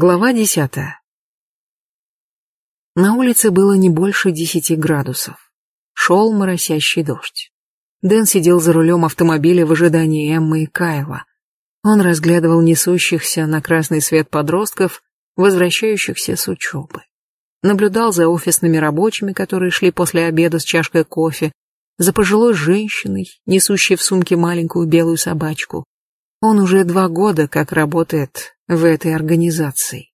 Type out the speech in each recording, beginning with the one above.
Глава десятая. На улице было не больше десяти градусов. Шел моросящий дождь. Дэн сидел за рулем автомобиля в ожидании Эммы и Кайла. Он разглядывал несущихся на красный свет подростков, возвращающихся с учебы. Наблюдал за офисными рабочими, которые шли после обеда с чашкой кофе, за пожилой женщиной, несущей в сумке маленькую белую собачку. Он уже два года как работает в этой организации.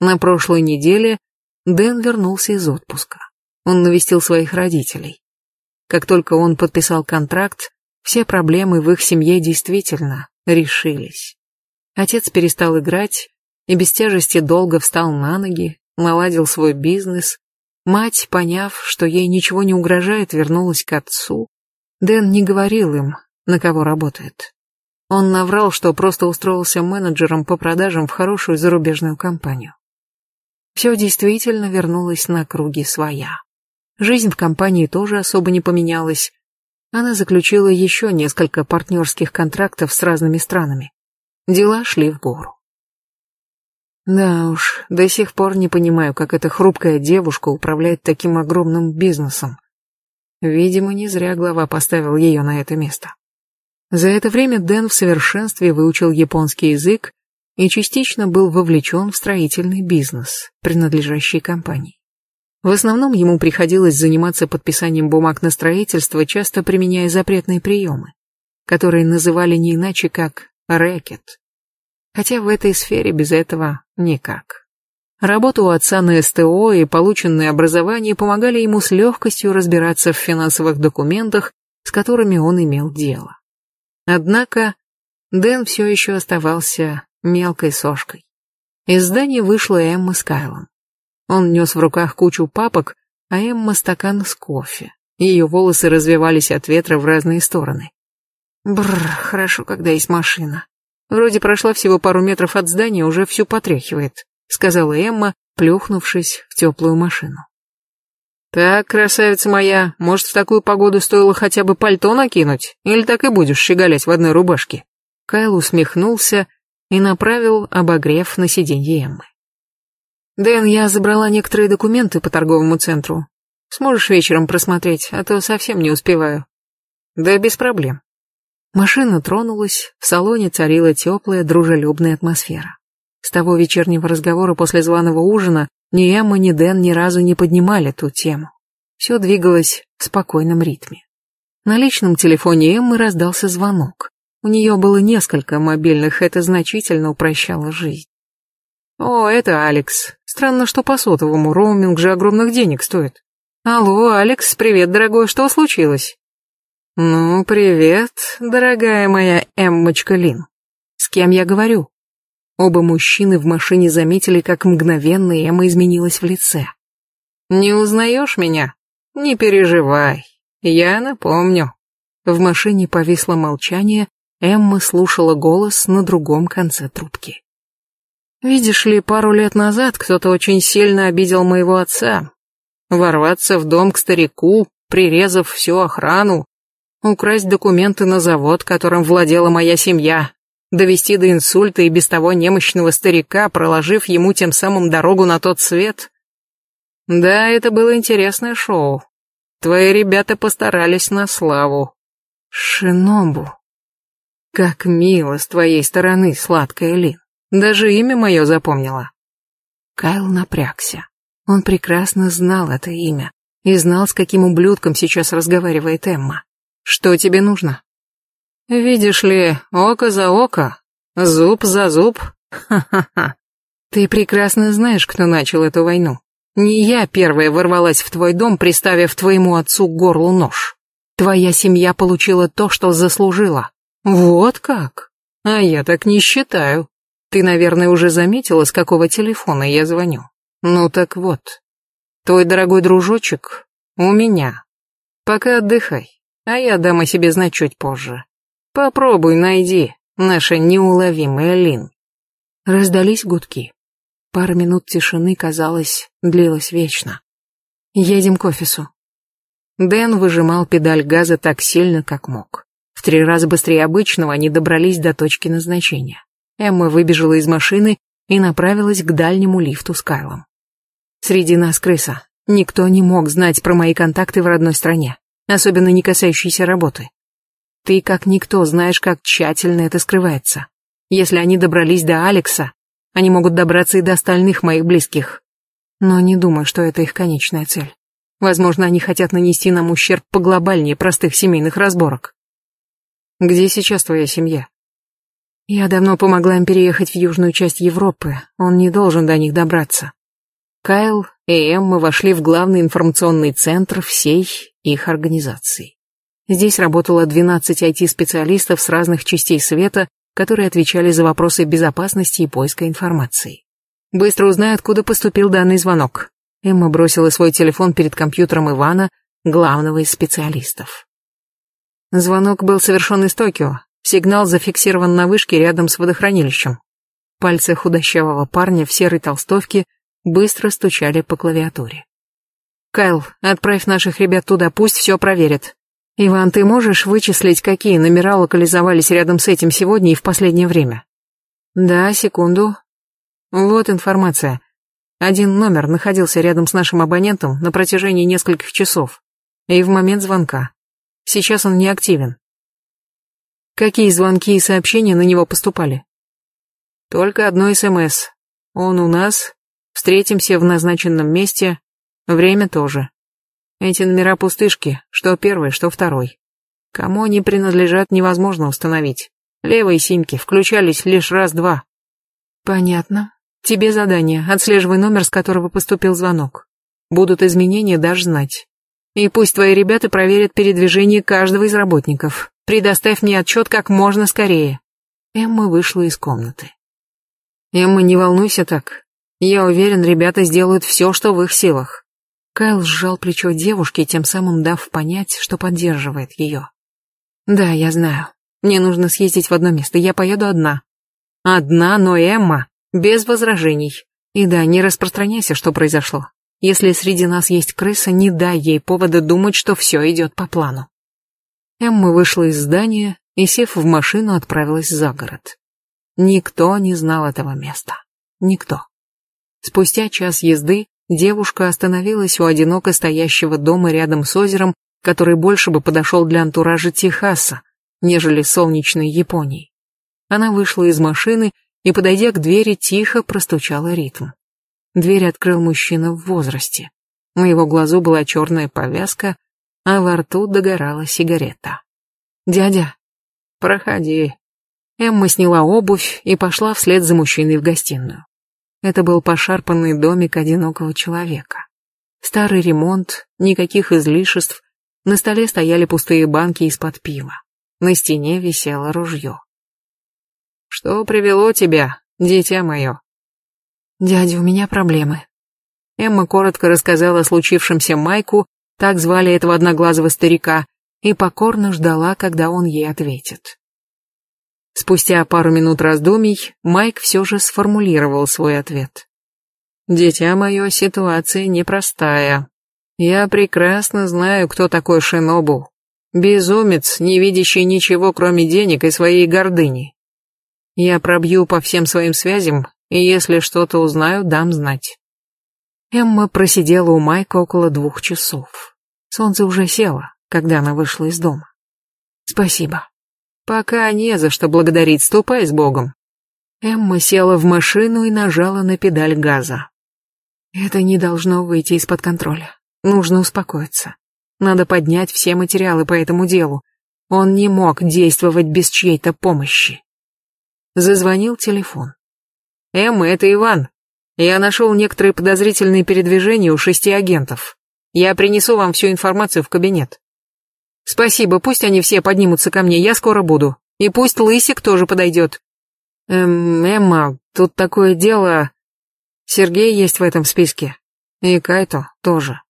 На прошлой неделе Дэн вернулся из отпуска. Он навестил своих родителей. Как только он подписал контракт, все проблемы в их семье действительно решились. Отец перестал играть и без тяжести долго встал на ноги, наладил свой бизнес. Мать, поняв, что ей ничего не угрожает, вернулась к отцу. Дэн не говорил им, на кого работает. Он наврал, что просто устроился менеджером по продажам в хорошую зарубежную компанию. Все действительно вернулось на круги своя. Жизнь в компании тоже особо не поменялась. Она заключила еще несколько партнерских контрактов с разными странами. Дела шли в гору. Да уж, до сих пор не понимаю, как эта хрупкая девушка управляет таким огромным бизнесом. Видимо, не зря глава поставил ее на это место. За это время Дэн в совершенстве выучил японский язык и частично был вовлечен в строительный бизнес, принадлежащий компании. В основном ему приходилось заниматься подписанием бумаг на строительство, часто применяя запретные приемы, которые называли не иначе как рэкет. Хотя в этой сфере без этого никак. Работа у отца на СТО и полученное образование помогали ему с легкостью разбираться в финансовых документах, с которыми он имел дело. Однако Дэн все еще оставался мелкой сошкой. Из здания вышла Эмма с Кайлом. Он нес в руках кучу папок, а Эмма стакан с кофе. Ее волосы развивались от ветра в разные стороны. Бррр, хорошо, когда есть машина. Вроде прошла всего пару метров от здания, уже всю потряхивает, сказала Эмма, плюхнувшись в теплую машину. «Так, красавица моя, может, в такую погоду стоило хотя бы пальто накинуть? Или так и будешь щеголять в одной рубашке?» Кайл усмехнулся и направил обогрев на сиденье Эммы. «Дэн, я забрала некоторые документы по торговому центру. Сможешь вечером просмотреть, а то совсем не успеваю». «Да без проблем». Машина тронулась, в салоне царила теплая, дружелюбная атмосфера. С того вечернего разговора после званого ужина ни Эмма, ни Дэн ни разу не поднимали ту тему. Все двигалось в спокойном ритме. На личном телефоне Эммы раздался звонок. У нее было несколько мобильных, это значительно упрощало жизнь. «О, это Алекс. Странно, что по сотовому роуминг же огромных денег стоит. Алло, Алекс, привет, дорогой, что случилось?» «Ну, привет, дорогая моя Эммочка Лин. С кем я говорю?» Оба мужчины в машине заметили, как мгновенно Эмма изменилась в лице. «Не узнаешь меня? Не переживай, я напомню». В машине повисло молчание, Эмма слушала голос на другом конце трубки. «Видишь ли, пару лет назад кто-то очень сильно обидел моего отца. Ворваться в дом к старику, прирезав всю охрану, украсть документы на завод, которым владела моя семья, довести до инсульта и без того немощного старика, проложив ему тем самым дорогу на тот свет. Да, это было интересное шоу. Твои ребята постарались на славу. Шинобу. Как мило с твоей стороны, сладкая Лин. Даже имя мое запомнила. Кайл напрягся. Он прекрасно знал это имя и знал, с каким ублюдком сейчас разговаривает Эмма. Что тебе нужно? Видишь ли, око за око, зуб за зуб. Ха-ха-ха. Ты прекрасно знаешь, кто начал эту войну. Не я первая ворвалась в твой дом, приставив твоему отцу к горлу нож. Твоя семья получила то, что заслужила. Вот как? А я так не считаю. Ты, наверное, уже заметила, с какого телефона я звоню. Ну так вот. Твой дорогой дружочек у меня. Пока отдыхай, а я дам о себе знать чуть позже. Попробуй найди, наша неуловимая Лин. Раздались гудки. Пара минут тишины, казалось, длилась вечно. Едем к офису. Дэн выжимал педаль газа так сильно, как мог. В три раза быстрее обычного они добрались до точки назначения. Эмма выбежала из машины и направилась к дальнему лифту с Кайлом. Среди нас крыса. Никто не мог знать про мои контакты в родной стране, особенно не касающиеся работы. Ты, как никто, знаешь, как тщательно это скрывается. Если они добрались до Алекса, они могут добраться и до остальных моих близких. Но не думаю, что это их конечная цель. Возможно, они хотят нанести нам ущерб поглобальнее простых семейных разборок. Где сейчас твоя семья? Я давно помогла им переехать в южную часть Европы. Он не должен до них добраться. Кайл и Эмма вошли в главный информационный центр всей их организации. Здесь работало 12 IT-специалистов с разных частей света, которые отвечали за вопросы безопасности и поиска информации. Быстро узнай, откуда поступил данный звонок. Эмма бросила свой телефон перед компьютером Ивана, главного из специалистов. Звонок был совершен из Токио. Сигнал зафиксирован на вышке рядом с водохранилищем. Пальцы худощавого парня в серой толстовке быстро стучали по клавиатуре. «Кайл, отправь наших ребят туда, пусть все проверят. Иван, ты можешь вычислить, какие номера локализовались рядом с этим сегодня и в последнее время?» «Да, секунду. Вот информация. Один номер находился рядом с нашим абонентом на протяжении нескольких часов. И в момент звонка. Сейчас он не активен. Какие звонки и сообщения на него поступали? Только одно СМС. Он у нас. Встретимся в назначенном месте. Время тоже. Эти номера пустышки, что первый, что второй. Кому они принадлежат, невозможно установить. Левые симки включались лишь раз-два. Понятно. Тебе задание, отслеживай номер, с которого поступил звонок. Будут изменения, дашь знать. И пусть твои ребята проверят передвижение каждого из работников. Предоставь мне отчет как можно скорее. Эмма вышла из комнаты. Эмма, не волнуйся так. Я уверен, ребята сделают все, что в их силах. Кайл сжал плечо девушки, тем самым дав понять, что поддерживает ее. Да, я знаю. Мне нужно съездить в одно место. Я поеду одна. Одна, но Эмма. Без возражений. И да, не распространяйся, что произошло. Если среди нас есть крыса, не дай ей повода думать, что все идет по плану. Эмма вышла из здания и, сев в машину, отправилась за город. Никто не знал этого места. Никто. Спустя час езды девушка остановилась у одиноко стоящего дома рядом с озером, который больше бы подошел для антуража Техаса, нежели солнечной Японии. Она вышла из машины и, подойдя к двери, тихо простучала ритм. Дверь открыл мужчина в возрасте. На его глазу была черная повязка, а во рту догорала сигарета. «Дядя, проходи». Эмма сняла обувь и пошла вслед за мужчиной в гостиную. Это был пошарпанный домик одинокого человека. Старый ремонт, никаких излишеств, на столе стояли пустые банки из-под пива. На стене висело ружье. Что привело тебя, дитя мое? Дядя, у меня проблемы. Эмма коротко рассказала о случившемся Майку, так звали этого одноглазого старика, и покорно ждала, когда он ей ответит. Спустя пару минут раздумий Майк все же сформулировал свой ответ. «Дитя мое, ситуация непростая. Я прекрасно знаю, кто такой Шинобу. Безумец, не видящий ничего, кроме денег и своей гордыни. Я пробью по всем своим связям, и если что-то узнаю, дам знать. Эмма просидела у Майка около двух часов. Солнце уже село, когда она вышла из дома. Спасибо. Пока не за что благодарить, ступай с Богом. Эмма села в машину и нажала на педаль газа. Это не должно выйти из-под контроля. Нужно успокоиться. Надо поднять все материалы по этому делу. Он не мог действовать без чьей-то помощи. Зазвонил телефон. «Эмма, это Иван. Я нашел некоторые подозрительные передвижения у шести агентов. Я принесу вам всю информацию в кабинет». «Спасибо, пусть они все поднимутся ко мне, я скоро буду. И пусть Лысик тоже подойдет». «Эм, Эмма, тут такое дело...» Сергей есть в этом списке. И Кайто тоже.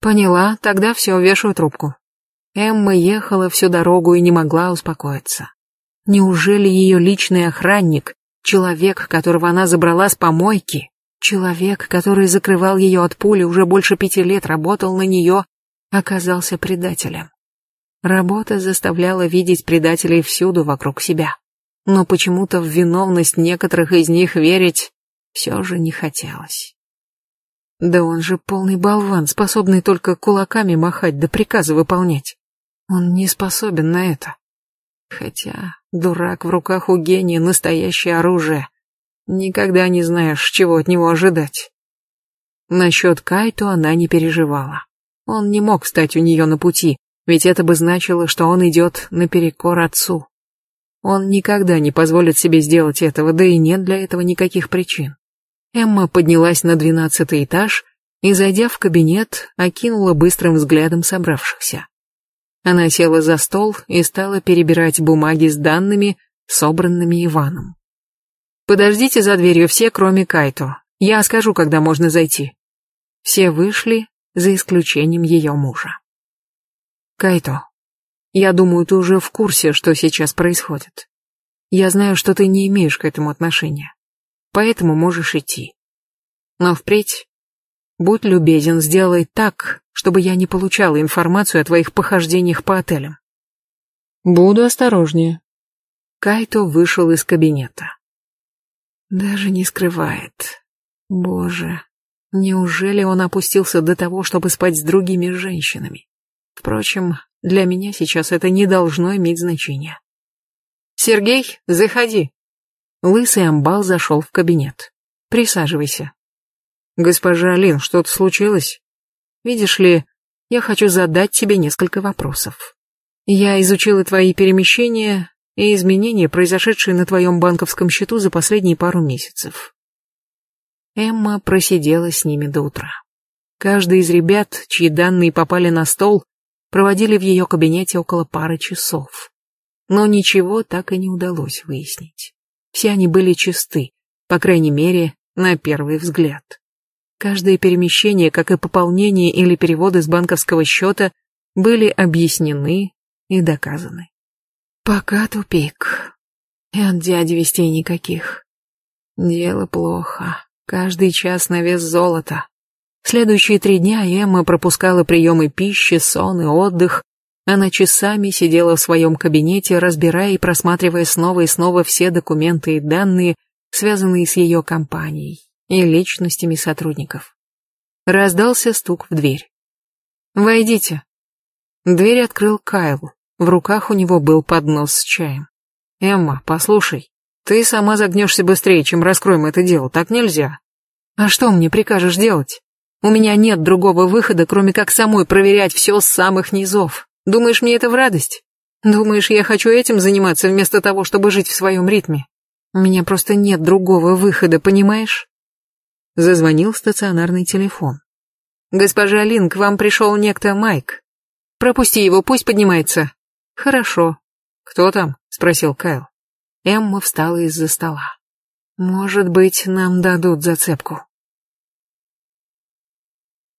Поняла, тогда все, вешаю трубку. Эмма ехала всю дорогу и не могла успокоиться. Неужели ее личный охранник, человек, которого она забрала с помойки, человек, который закрывал ее от пули, уже больше пяти лет работал на нее, оказался предателем? Работа заставляла видеть предателей всюду вокруг себя. но почему-то в виновность некоторых из них верить все же не хотелось. Да он же полный болван, способный только кулаками махать да приказы выполнять. Он не способен на это. Хотя дурак в руках у гения настоящее оружие. Никогда не знаешь, чего от него ожидать. Насчет Кайто она не переживала. Он не мог стать у нее на пути, ведь это бы значило, что он идет наперекор отцу. Он никогда не позволит себе сделать этого, да и нет для этого никаких причин. Эмма поднялась на двенадцатый этаж и, зайдя в кабинет, окинула быстрым взглядом собравшихся. Она села за стол и стала перебирать бумаги с данными, собранными Иваном. «Подождите за дверью все, кроме Кайто. Я скажу, когда можно зайти». Все вышли, за исключением ее мужа. «Кайто, я думаю, ты уже в курсе, что сейчас происходит. Я знаю, что ты не имеешь к этому отношения поэтому можешь идти. Но впредь, будь любезен, сделай так, чтобы я не получала информацию о твоих похождениях по отелям. Буду осторожнее. Кайто вышел из кабинета. Даже не скрывает. Боже, неужели он опустился до того, чтобы спать с другими женщинами? Впрочем, для меня сейчас это не должно иметь значения. «Сергей, заходи», Лысый амбал зашел в кабинет. «Присаживайся». «Госпожа Алин, что-то случилось? Видишь ли, я хочу задать тебе несколько вопросов. Я изучила твои перемещения и изменения, произошедшие на твоем банковском счету за последние пару месяцев». Эмма просидела с ними до утра. Каждый из ребят, чьи данные попали на стол, проводили в ее кабинете около пары часов. Но ничего так и не удалось выяснить. Все они были чисты, по крайней мере, на первый взгляд. Каждое перемещение, как и пополнение или переводы с банковского счета, были объяснены и доказаны. Пока тупик. И от дяди вестей никаких. Дело плохо. Каждый час на вес золота. Следующие три дня Эмма пропускала приемы пищи, сон и отдых, она часами сидела в своем кабинете, разбирая и просматривая снова и снова все документы и данные, связанные с ее компанией и личностями сотрудников. Раздался стук в дверь. «Войдите». Дверь открыл Кайл. В руках у него был поднос с чаем. «Эмма, послушай, ты сама загнешься быстрее, чем раскроем это дело, так нельзя». «А что мне прикажешь делать? У меня нет другого выхода, кроме как самой проверять все с самых низов. Думаешь, мне это в радость? Думаешь, я хочу этим заниматься вместо того, чтобы жить в своем ритме? У меня просто нет другого выхода, понимаешь? Зазвонил стационарный телефон. Госпожа Лин, к вам пришел некто Майк. Пропусти его, пусть поднимается. Хорошо. Кто там? Спросил Кайл. Эмма встала из-за стола. Может быть, нам дадут зацепку.